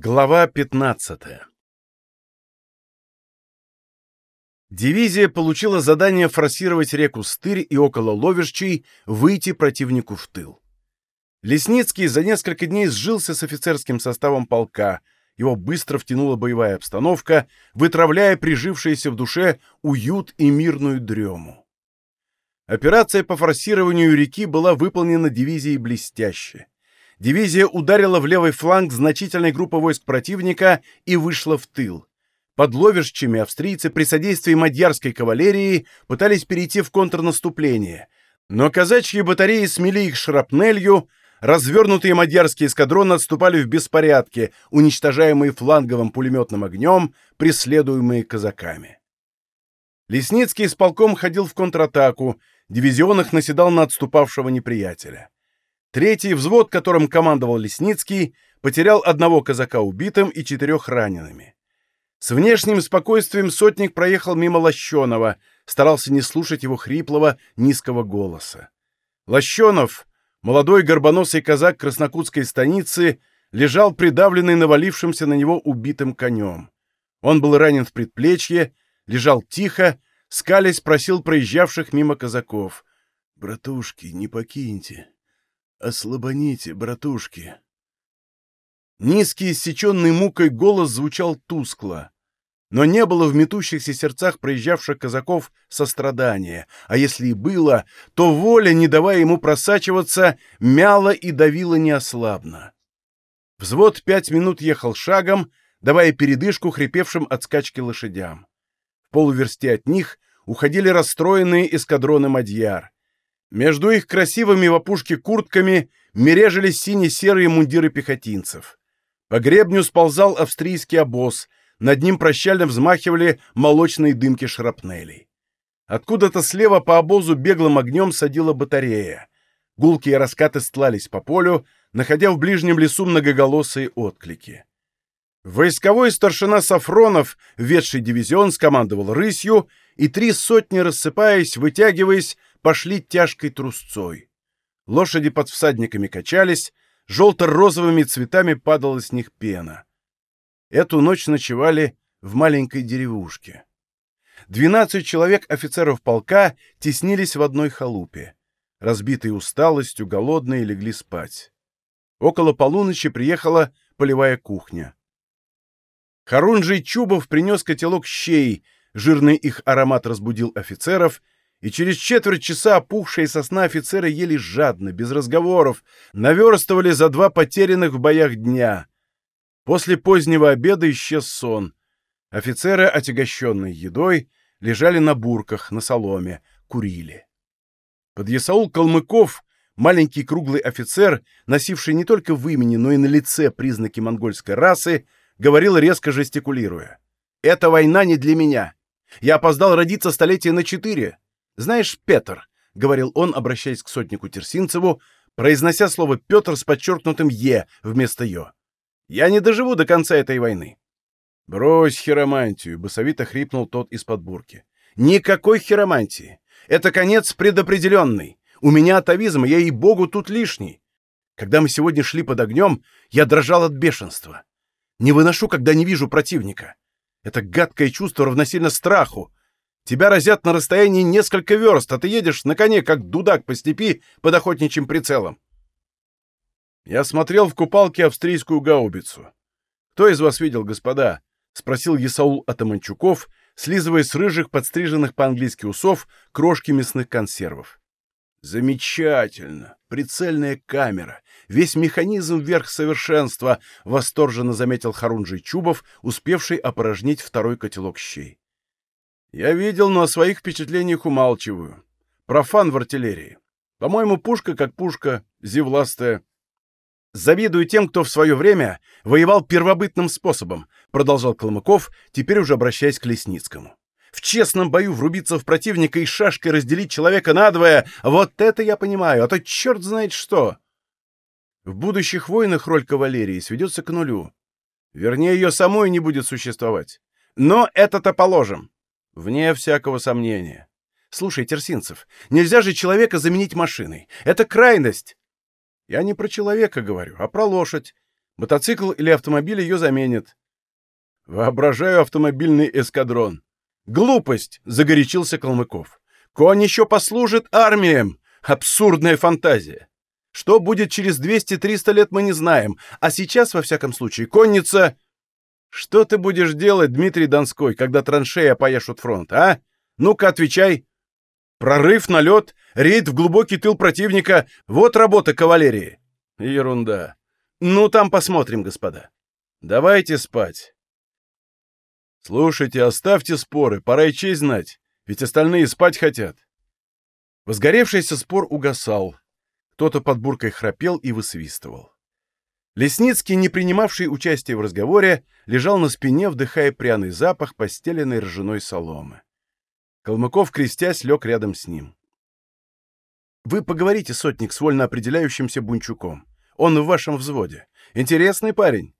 Глава 15 Дивизия получила задание форсировать реку Стырь и около Ловежчей выйти противнику в тыл. Лесницкий за несколько дней сжился с офицерским составом полка, его быстро втянула боевая обстановка, вытравляя прижившиеся в душе уют и мирную дрему. Операция по форсированию реки была выполнена дивизией блестяще дивизия ударила в левый фланг значительной группы войск противника и вышла в тыл. Под Ловежчами австрийцы при содействии мадьярской кавалерии пытались перейти в контрнаступление, но казачьи батареи смели их шрапнелью, развернутые мадьярские эскадроны отступали в беспорядке, уничтожаемые фланговым пулеметным огнем, преследуемые казаками. Лесницкий с полком ходил в контратаку, дивизион их наседал на отступавшего неприятеля. Третий взвод, которым командовал Лесницкий, потерял одного казака убитым и четырех ранеными. С внешним спокойствием сотник проехал мимо Лощенова, старался не слушать его хриплого, низкого голоса. Лощенов, молодой горбоносый казак краснокутской станицы, лежал придавленный навалившимся на него убитым конем. Он был ранен в предплечье, лежал тихо, скалясь просил проезжавших мимо казаков. «Братушки, не покиньте, Ослабоните, братушки. Низкий, иссеченный мукой голос звучал тускло. Но не было в метущихся сердцах проезжавших казаков сострадания, а если и было, то воля, не давая ему просачиваться, мяла и давила неослабно. Взвод пять минут ехал шагом, давая передышку хрипевшим от скачки лошадям. В полуверсте от них уходили расстроенные эскадроны Мадьяр. Между их красивыми в опушке куртками мережились сине-серые мундиры пехотинцев. По гребню сползал австрийский обоз, над ним прощально взмахивали молочные дымки шрапнелей. Откуда-то слева по обозу беглым огнем садила батарея. Гулкие раскаты стлались по полю, находя в ближнем лесу многоголосые отклики. Войсковой старшина Сафронов, ведший дивизион, скомандовал рысью, и три сотни, рассыпаясь, вытягиваясь, пошли тяжкой трусцой. Лошади под всадниками качались, желто-розовыми цветами падала с них пена. Эту ночь ночевали в маленькой деревушке. Двенадцать человек офицеров полка теснились в одной халупе. Разбитые усталостью, голодные, легли спать. Около полуночи приехала полевая кухня. Харунжий Чубов принес котелок щей, жирный их аромат разбудил офицеров, и через четверть часа опухшие сосна офицеры ели жадно, без разговоров, наверстывали за два потерянных в боях дня. После позднего обеда исчез сон. Офицеры, отягощенные едой, лежали на бурках, на соломе, курили. Подъясаул Калмыков, маленький круглый офицер, носивший не только в имени, но и на лице признаки монгольской расы, говорил резко жестикулируя. «Эта война не для меня. Я опоздал родиться столетия на четыре. «Знаешь, Петр», — говорил он, обращаясь к сотнику Терсинцеву, произнося слово «Петр» с подчеркнутым «е» вместо «ё». «Я не доживу до конца этой войны». «Брось хиромантию», — басовито хрипнул тот из-под бурки. «Никакой хиромантии. Это конец предопределенный. У меня атовизм, я и богу тут лишний. Когда мы сегодня шли под огнем, я дрожал от бешенства. Не выношу, когда не вижу противника. Это гадкое чувство равносильно страху, Тебя разят на расстоянии несколько верст, а ты едешь на коне, как дудак по степи под охотничьим прицелом. Я смотрел в купалке австрийскую гаубицу. Кто из вас видел, господа? — спросил Есаул Атаманчуков, слизывая с рыжих, подстриженных по-английски усов, крошки мясных консервов. «Замечательно! Прицельная камера! Весь механизм вверх совершенства!» — восторженно заметил Харунжий Чубов, успевший опорожнить второй котелок щей. Я видел, но о своих впечатлениях умалчиваю. Профан в артиллерии. По-моему, пушка как пушка, зевластая. Завидую тем, кто в свое время воевал первобытным способом, продолжал Колмыков, теперь уже обращаясь к Лесницкому. В честном бою врубиться в противника и шашкой разделить человека надвое, вот это я понимаю, а то черт знает что. В будущих войнах роль кавалерии сведется к нулю. Вернее, ее самой не будет существовать. Но это-то положим. Вне всякого сомнения. Слушай, Терсинцев, нельзя же человека заменить машиной. Это крайность. Я не про человека говорю, а про лошадь. Мотоцикл или автомобиль ее заменит. Воображаю автомобильный эскадрон. Глупость, загорячился Калмыков. Конь еще послужит армиям. Абсурдная фантазия. Что будет через 200-300 лет, мы не знаем. А сейчас, во всяком случае, конница... Что ты будешь делать, Дмитрий Донской, когда траншеи опояшут фронт, а? Ну-ка, отвечай. Прорыв, налет, рейд в глубокий тыл противника — вот работа кавалерии. Ерунда. Ну, там посмотрим, господа. Давайте спать. Слушайте, оставьте споры, пора и честь знать, ведь остальные спать хотят. Возгоревшийся спор угасал. Кто-то под буркой храпел и высвистывал. Лесницкий, не принимавший участия в разговоре, лежал на спине, вдыхая пряный запах постеленной ржаной соломы. Калмыков, крестясь, лег рядом с ним. «Вы поговорите, сотник, с вольно определяющимся Бунчуком. Он в вашем взводе. Интересный парень».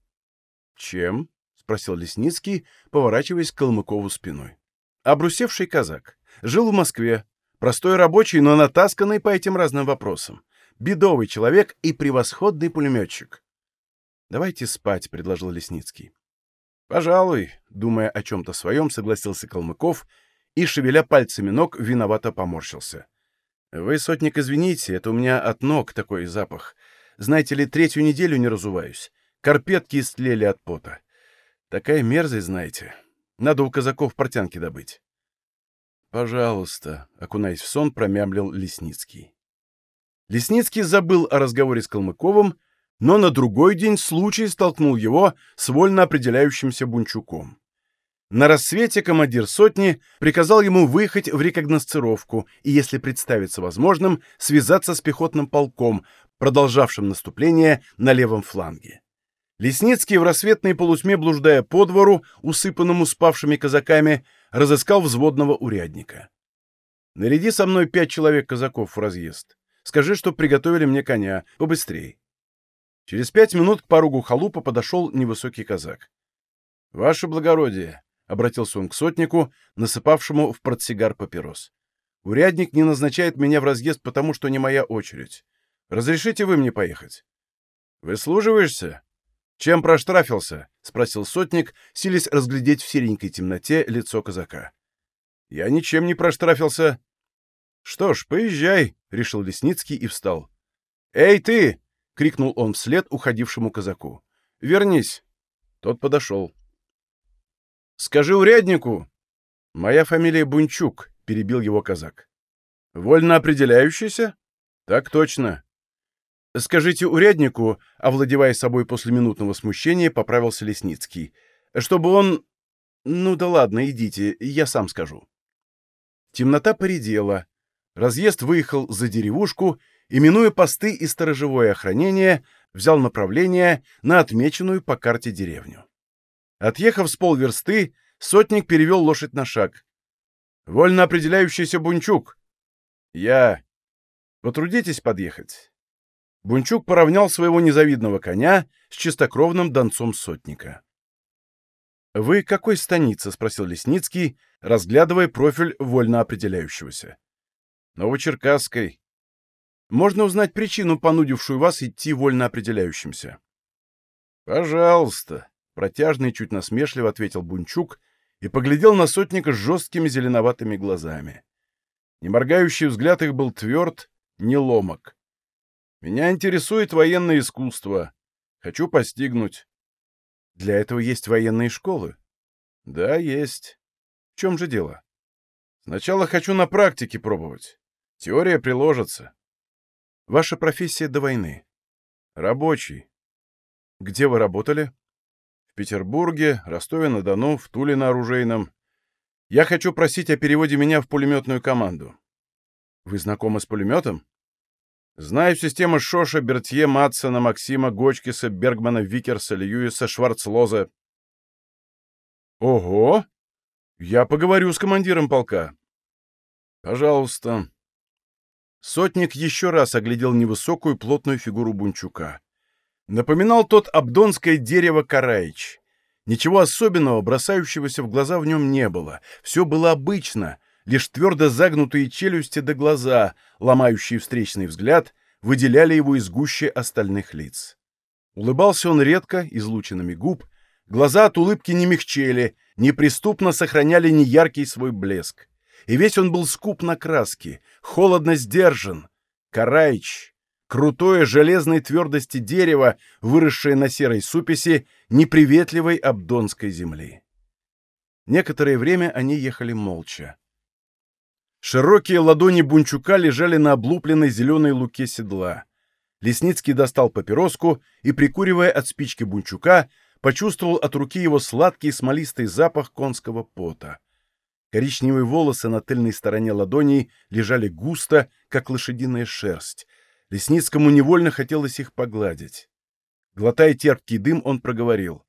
«Чем?» — спросил Лесницкий, поворачиваясь к Калмыкову спиной. «Обрусевший казак. Жил в Москве. Простой рабочий, но натасканный по этим разным вопросам. Бедовый человек и превосходный пулеметчик. «Давайте спать», — предложил Лесницкий. «Пожалуй», — думая о чем-то своем, согласился Калмыков и, шевеля пальцами ног, виновато поморщился. «Вы, сотник, извините, это у меня от ног такой запах. Знаете ли, третью неделю не разуваюсь. Карпетки истлели от пота. Такая мерзость, знаете. Надо у казаков портянки добыть». «Пожалуйста», — окунаясь в сон, промямлил Лесницкий. Лесницкий забыл о разговоре с Калмыковым но на другой день случай столкнул его с вольно определяющимся Бунчуком. На рассвете командир сотни приказал ему выехать в рекогносцировку и, если представится возможным, связаться с пехотным полком, продолжавшим наступление на левом фланге. Лесницкий в рассветной полутьме, блуждая по двору, усыпанному спавшими казаками, разыскал взводного урядника. «Наряди со мной пять человек казаков в разъезд. Скажи, что приготовили мне коня. Побыстрей». Через пять минут к поругу халупа подошел невысокий казак. — Ваше благородие, — обратился он к сотнику, насыпавшему в портсигар папирос. — Урядник не назначает меня в разъезд, потому что не моя очередь. Разрешите вы мне поехать? — Выслуживаешься? — Чем проштрафился? — спросил сотник, силясь разглядеть в серенькой темноте лицо казака. — Я ничем не проштрафился. — Что ж, поезжай, — решил Лесницкий и встал. — Эй, ты! — крикнул он вслед уходившему казаку. «Вернись!» Тот подошел. «Скажи уряднику!» «Моя фамилия Бунчук», — перебил его казак. «Вольно определяющийся?» «Так точно». «Скажите уряднику», — овладевая собой после минутного смущения, поправился Лесницкий, «чтобы он...» «Ну да ладно, идите, я сам скажу». Темнота поредела. Разъезд выехал за деревушку и, минуя посты и сторожевое охранение, взял направление на отмеченную по карте деревню. Отъехав с полверсты, сотник перевел лошадь на шаг. «Вольно определяющийся Бунчук!» «Я...» «Потрудитесь подъехать». Бунчук поравнял своего незавидного коня с чистокровным донцом сотника. «Вы какой станицы?» — спросил Лесницкий, разглядывая профиль вольно определяющегося. «Новочеркасской. Можно узнать причину, понудившую вас идти вольно определяющимся?» «Пожалуйста», — протяжно и чуть насмешливо ответил Бунчук и поглядел на сотника с жесткими зеленоватыми глазами. Неморгающий взгляд их был тверд, неломок. «Меня интересует военное искусство. Хочу постигнуть». «Для этого есть военные школы?» «Да, есть. В чем же дело?» «Сначала хочу на практике пробовать. Теория приложится. Ваша профессия до войны? Рабочий. Где вы работали? В Петербурге, Ростове-на-Дону, в Туле на оружейном. Я хочу просить о переводе меня в пулеметную команду. Вы знакомы с пулеметом? Знаю системы Шоша, Бертье, Матсона, Максима, Гочкиса, Бергмана, Викерса, Льюиса, Шварцлоза. Ого! Я поговорю с командиром полка. Пожалуйста. Сотник еще раз оглядел невысокую плотную фигуру Бунчука. Напоминал тот абдонское дерево Караич. Ничего особенного, бросающегося в глаза в нем не было. Все было обычно, лишь твердо загнутые челюсти до глаза, ломающие встречный взгляд, выделяли его из гуще остальных лиц. Улыбался он редко, излученными губ, глаза от улыбки не мягчели, неприступно сохраняли неяркий свой блеск. И весь он был скуп на краски, холодно сдержан. Караич, крутое железной твердости дерево, выросшее на серой супеси неприветливой абдонской земли. Некоторое время они ехали молча. Широкие ладони Бунчука лежали на облупленной зеленой луке седла. Лесницкий достал папироску и, прикуривая от спички Бунчука, почувствовал от руки его сладкий смолистый запах конского пота. Коричневые волосы на тыльной стороне ладоней лежали густо, как лошадиная шерсть. Лесницкому невольно хотелось их погладить. Глотая терпкий дым, он проговорил.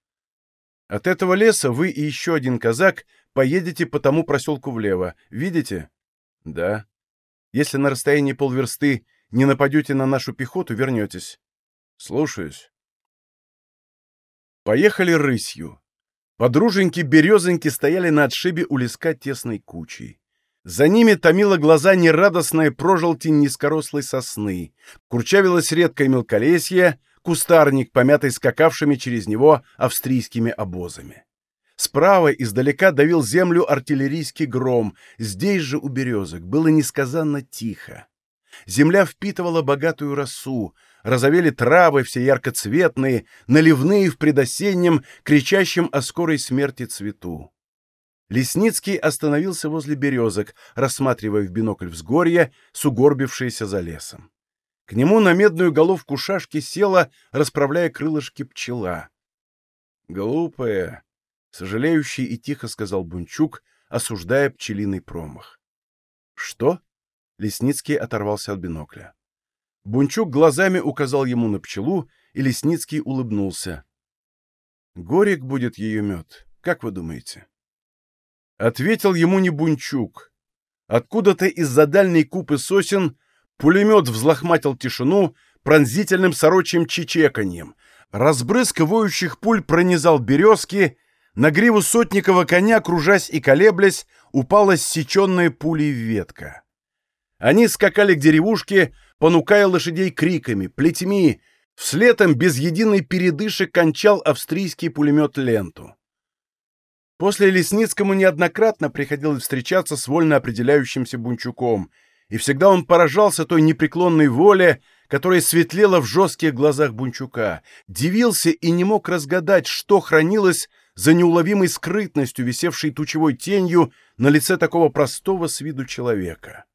«От этого леса вы и еще один казак поедете по тому проселку влево. Видите?» «Да». «Если на расстоянии полверсты не нападете на нашу пехоту, вернетесь». «Слушаюсь». Поехали рысью. Подруженьки-березоньки стояли на отшибе у леска тесной кучей. За ними томила глаза нерадостная прожелтень низкорослой сосны, курчавилось редкое мелколесье, кустарник, помятый скакавшими через него австрийскими обозами. Справа издалека давил землю артиллерийский гром, здесь же у березок было несказанно тихо. Земля впитывала богатую росу, разовели травы все яркоцветные, наливные в предосеннем, кричащем о скорой смерти цвету. Лесницкий остановился возле березок, рассматривая в бинокль взгорье, сугорбившееся за лесом. К нему на медную головку шашки села, расправляя крылышки пчела. «Глупая!» — сожалеющий и тихо сказал Бунчук, осуждая пчелиный промах. «Что?» — Лесницкий оторвался от бинокля. Бунчук глазами указал ему на пчелу, и Лесницкий улыбнулся. «Горек будет ее мед, как вы думаете?» Ответил ему не Бунчук. Откуда-то из-за дальней купы сосен пулемет взлохматил тишину пронзительным сорочьим чечеканьем. Разбрызг воющих пуль пронизал березки, на гриву сотникова коня, кружась и колеблясь, упала ссеченная пулей ветка. Они скакали к деревушке, понукая лошадей криками, плетьми. Вслед им без единой передыши кончал австрийский пулемет ленту. После Лесницкому неоднократно приходилось встречаться с вольно определяющимся Бунчуком, и всегда он поражался той непреклонной воле, которая светлела в жестких глазах Бунчука, дивился и не мог разгадать, что хранилось за неуловимой скрытностью, висевшей тучевой тенью на лице такого простого с виду человека.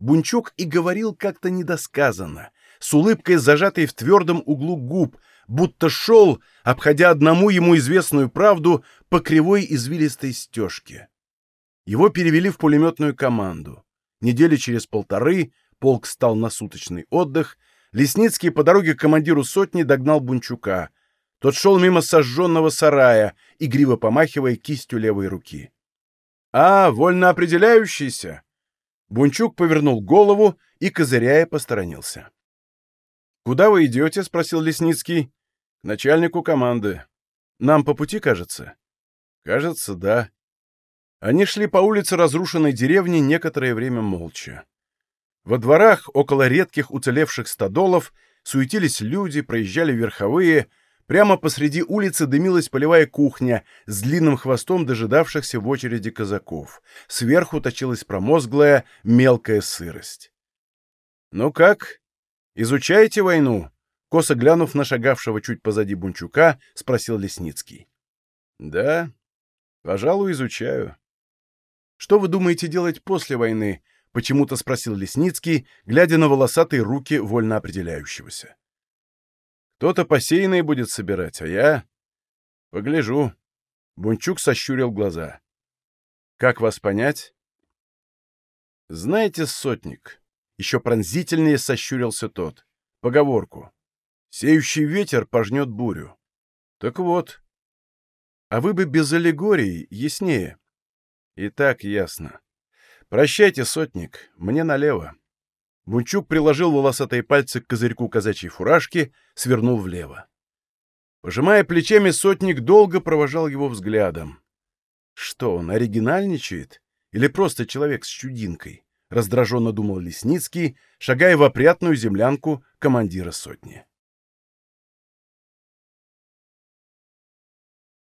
Бунчук и говорил как-то недосказанно, с улыбкой зажатой в твердом углу губ, будто шел, обходя одному ему известную правду по кривой извилистой стежке. Его перевели в пулеметную команду. Недели через полторы полк стал на суточный отдых, Лесницкий по дороге к командиру сотни догнал Бунчука. Тот шел мимо сожженного сарая, игриво помахивая кистью левой руки. — А, вольно определяющийся! Бунчук повернул голову и, козыряя, посторонился. «Куда вы идете?» — спросил Лесницкий. «К начальнику команды. Нам по пути, кажется?» «Кажется, да». Они шли по улице разрушенной деревни некоторое время молча. Во дворах, около редких уцелевших стадолов, суетились люди, проезжали верховые — Прямо посреди улицы дымилась полевая кухня с длинным хвостом дожидавшихся в очереди казаков. Сверху точилась промозглая мелкая сырость. «Ну как? Изучаете войну?» Косо глянув на шагавшего чуть позади Бунчука, спросил Лесницкий. «Да, пожалуй, изучаю». «Что вы думаете делать после войны?» — почему-то спросил Лесницкий, глядя на волосатые руки вольно определяющегося. Кто-то посеянные будет собирать, а я... Погляжу. Бунчук сощурил глаза. Как вас понять? Знаете, сотник, еще пронзительнее сощурился тот. Поговорку. Сеющий ветер пожнет бурю. Так вот. А вы бы без аллегорий яснее. И так ясно. Прощайте, сотник, мне налево. Бунчук приложил волосатые пальцы к козырьку казачьей фуражки, свернул влево. Пожимая плечами, сотник долго провожал его взглядом. Что он, оригинальничает? Или просто человек с чудинкой? Раздраженно думал Лесницкий, шагая в опрятную землянку командира сотни.